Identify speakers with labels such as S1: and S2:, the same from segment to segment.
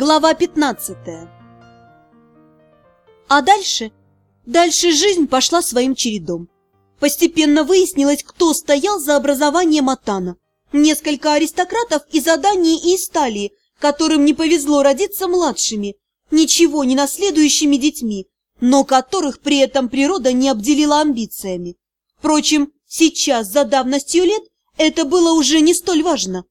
S1: Глава 15 А дальше? Дальше жизнь пошла своим чередом. Постепенно выяснилось, кто стоял за образованием Атана. Несколько аристократов из Адании и из которым не повезло родиться младшими, ничего не наследующими детьми, но которых при этом природа не обделила амбициями. Впрочем, сейчас, за давностью лет, это было уже не столь важно.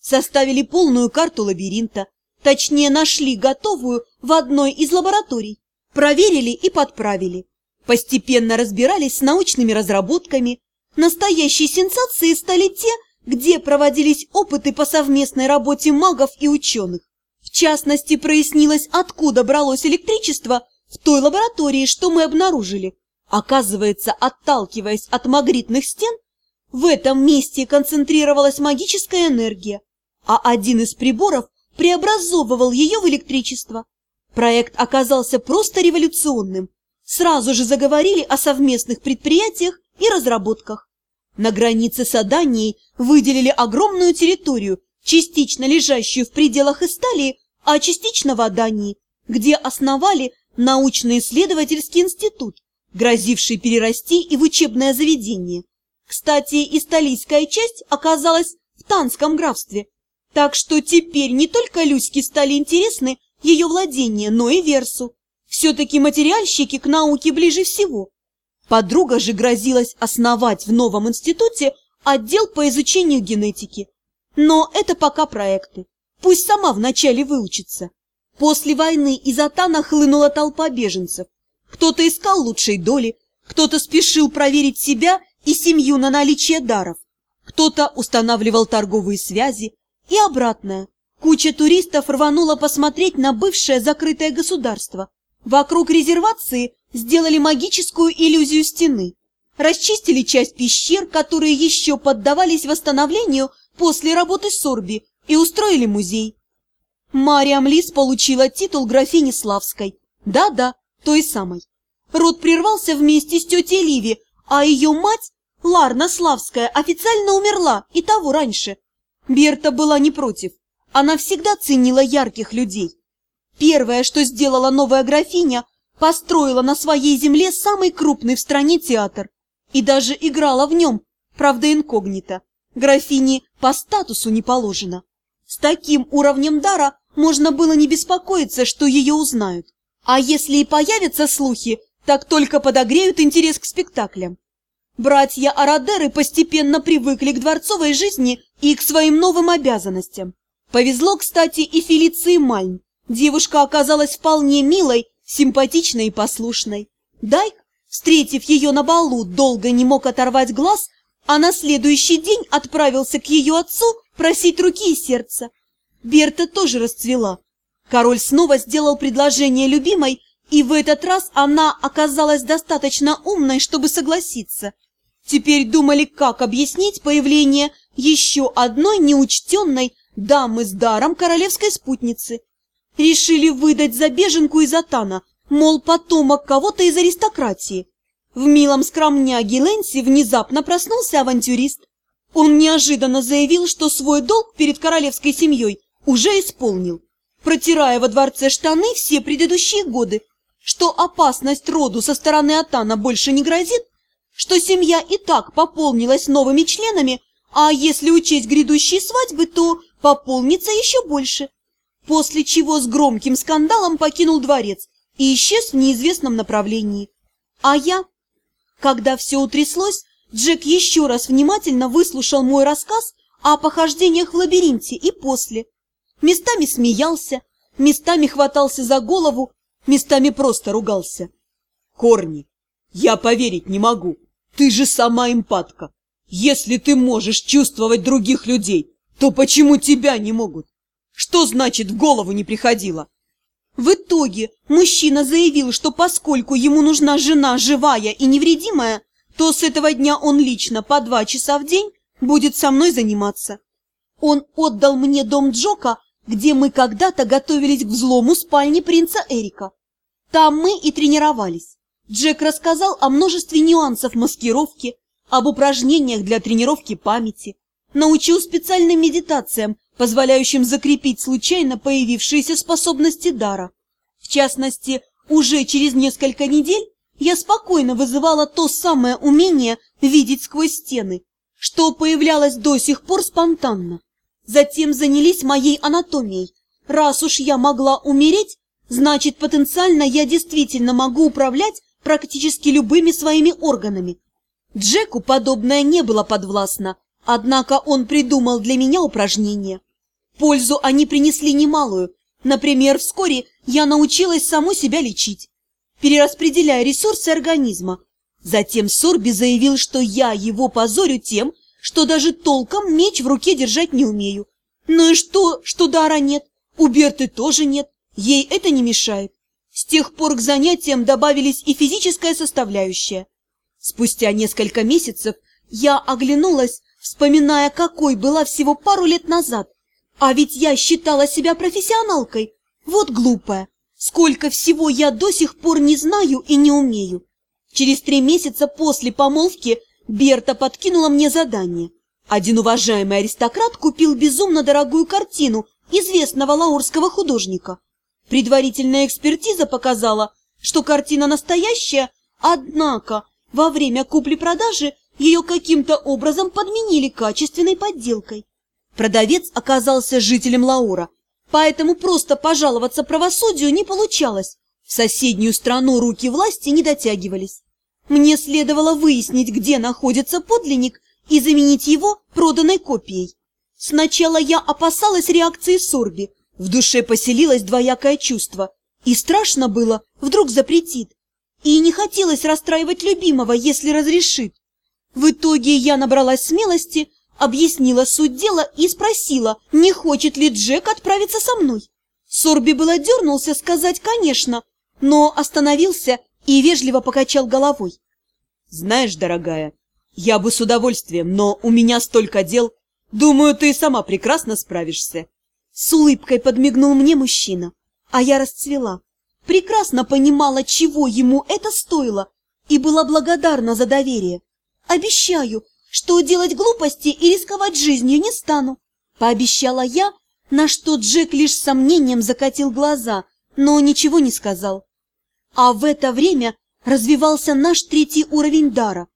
S1: Составили полную карту лабиринта, точнее нашли готовую в одной из лабораторий, проверили и подправили. Постепенно разбирались с научными разработками. Настоящей сенсацией стали те, где проводились опыты по совместной работе магов и ученых. В частности, прояснилось, откуда бралось электричество в той лаборатории, что мы обнаружили. Оказывается, отталкиваясь от магритных стен, в этом месте концентрировалась магическая энергия, а один из приборов преобразовывал ее в электричество. Проект оказался просто революционным. Сразу же заговорили о совместных предприятиях и разработках. На границе с Аданией выделили огромную территорию, частично лежащую в пределах Исталии, а частично в Адании, где основали научно-исследовательский институт, грозивший перерасти и в учебное заведение. Кстати, исталийская часть оказалась в Танском графстве, так что теперь не только Люське стали интересны ее владения, но и Версу. Все-таки материальщики к науке ближе всего. Подруга же грозилась основать в новом институте отдел по изучению генетики. Но это пока проекты. Пусть сама вначале выучится. После войны из Атана хлынула толпа беженцев. Кто-то искал лучшей доли, кто-то спешил проверить себя и семью на наличие даров, кто-то устанавливал торговые связи, и обратное. Куча туристов рванула посмотреть на бывшее закрытое государство. Вокруг резервации сделали магическую иллюзию стены. Расчистили часть пещер, которые еще поддавались восстановлению после работы Сорби, и устроили музей. Мариам Лис получила титул графини Славской. Да-да, той самой. Род прервался вместе с тетей Ливи, а ее мать, Ларна Славская, официально умерла и того раньше. Берта была не против. Она всегда ценила ярких людей. Первое, что сделала новая графиня, построила на своей земле самый крупный в стране театр. И даже играла в нем, правда инкогнито. Графине по статусу не положено. С таким уровнем дара можно было не беспокоиться, что ее узнают. А если и появятся слухи, так только подогреют интерес к спектаклям. Братья Арадеры постепенно привыкли к дворцовой жизни и к своим новым обязанностям. Повезло, кстати, и Фелиции Мальм. Девушка оказалась вполне милой, симпатичной и послушной. Дайк, встретив ее на балу, долго не мог оторвать глаз, а на следующий день отправился к ее отцу просить руки и сердца. Берта тоже расцвела. Король снова сделал предложение любимой, и в этот раз она оказалась достаточно умной, чтобы согласиться. Теперь думали, как объяснить появление еще одной неучтенной дамы с даром королевской спутницы. Решили выдать за беженку из Атана, мол, потомок кого-то из аристократии. В милом скромняге Лэнси внезапно проснулся авантюрист. Он неожиданно заявил, что свой долг перед королевской семьей уже исполнил, протирая во дворце штаны все предыдущие годы, что опасность роду со стороны Атана больше не грозит, что семья и так пополнилась новыми членами, а если учесть грядущие свадьбы, то пополнится еще больше. После чего с громким скандалом покинул дворец и исчез в неизвестном направлении. А я, когда все утряслось, Джек еще раз внимательно выслушал мой рассказ о похождениях в лабиринте и после. Местами смеялся, местами хватался за голову, местами просто ругался.
S2: Корни, я поверить не могу. Ты же сама эмпатка. Если ты можешь чувствовать других людей, то почему тебя не могут? Что значит в голову не приходило?
S1: В итоге мужчина заявил, что поскольку ему нужна жена живая и невредимая, то с этого дня он лично по два часа в день будет со мной заниматься. Он отдал мне дом Джока, где мы когда-то готовились к взлому спальни принца Эрика. Там мы и тренировались. Джек рассказал о множестве нюансов маскировки, об упражнениях для тренировки памяти, научил специальным медитациям, позволяющим закрепить случайно появившиеся способности дара. В частности, уже через несколько недель я спокойно вызывала то самое умение видеть сквозь стены, что появлялось до сих пор спонтанно. Затем занялись моей анатомией. Раз уж я могла умереть, значит, потенциально я действительно могу управлять практически любыми своими органами. Джеку подобное не было подвластно, однако он придумал для меня упражнения. Пользу они принесли немалую. Например, вскоре я научилась саму себя лечить, перераспределяя ресурсы организма. Затем Сорби заявил, что я его позорю тем, что даже толком меч в руке держать не умею. Ну и что, что дара нет? У Берты тоже нет, ей это не мешает. С тех пор к занятиям добавились и физическая составляющая. Спустя несколько месяцев я оглянулась, вспоминая, какой была всего пару лет назад. А ведь я считала себя профессионалкой. Вот глупая. Сколько всего я до сих пор не знаю и не умею. Через три месяца после помолвки Берта подкинула мне задание. Один уважаемый аристократ купил безумно дорогую картину известного лаурского художника. Предварительная экспертиза показала, что картина настоящая, однако во время купли-продажи ее каким-то образом подменили качественной подделкой. Продавец оказался жителем Лаура, поэтому просто пожаловаться правосудию не получалось. В соседнюю страну руки власти не дотягивались. Мне следовало выяснить, где находится подлинник, и заменить его проданной копией. Сначала я опасалась реакции Сорби. В душе поселилось двоякое чувство. И страшно было, вдруг запретит. И не хотелось расстраивать любимого, если разрешит. В итоге я набралась смелости, объяснила суть дела и спросила, не хочет ли Джек отправиться со мной. Сорби было дернулся сказать «конечно», но остановился и вежливо покачал головой.
S2: «Знаешь, дорогая, я бы с удовольствием, но у меня столько дел. Думаю, ты сама прекрасно справишься».
S1: С улыбкой подмигнул мне мужчина, а я расцвела. Прекрасно понимала, чего ему это стоило, и была благодарна за доверие. Обещаю, что делать глупости и рисковать жизнью не стану. Пообещала я, на что Джек лишь с сомнением закатил глаза, но ничего не сказал. А в это время развивался наш третий уровень дара.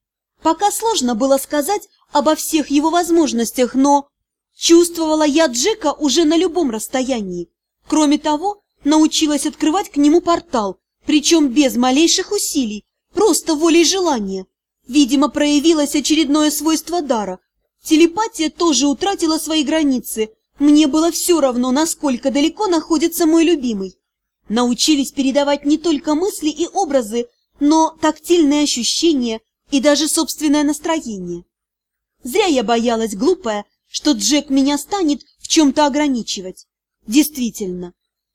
S1: Пока сложно было сказать обо всех его возможностях, но чувствовала я Джека уже на любом расстоянии. Кроме того, научилась открывать к нему портал, причем без малейших усилий, просто волей желания. Видимо, проявилось очередное свойство дара. Телепатия тоже утратила свои границы. Мне было все равно, насколько далеко находится мой любимый. Научились передавать не только мысли и образы, но тактильные ощущения и даже собственное настроение. Зря я боялась, глупая, что Джек меня станет в чем-то ограничивать. Действительно,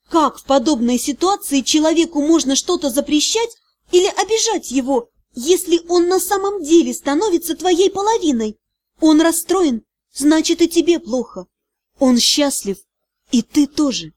S1: как в подобной ситуации человеку можно что-то запрещать или обижать его, если он на самом деле становится твоей половиной? Он расстроен, значит и тебе плохо. Он счастлив, и ты тоже.